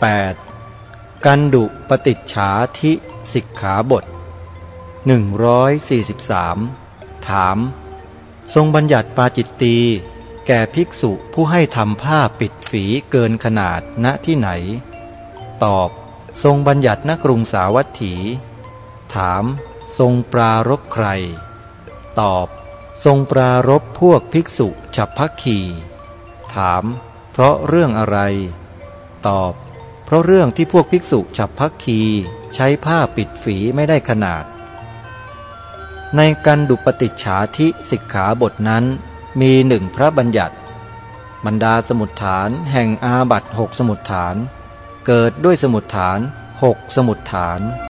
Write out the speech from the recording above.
8. กันดุปฏิจฉาทิสิกขาบท 143 ถาม ทรงบัญญัติปาจิตตี แก่ภิกษุผู้ให้ทำผ้าปิดฝีเกินขนาดณที่ไหน ตอบ ทรงบัญญัติณกรุงสาวัตถี ถาม ทรงปรารบใคร ตอบ ทรงปรารบพวกภิกษุฉับพักขีถาม เพราะเรื่องอะไร ตอบ เพราะเรื่องที่พวกภิกษุฉับพักคีใช้ผ้าปิดฝีไม่ได้ขนาด ในกันดุปฏิฉาทิสิกขาบทนั้นมีหนึ่งพระบัญญัติ บรรดาสมุดฐานแห่งอาบัตหกสมุดฐาน เกิดด้วยสมุดฐานหกสมุดฐาน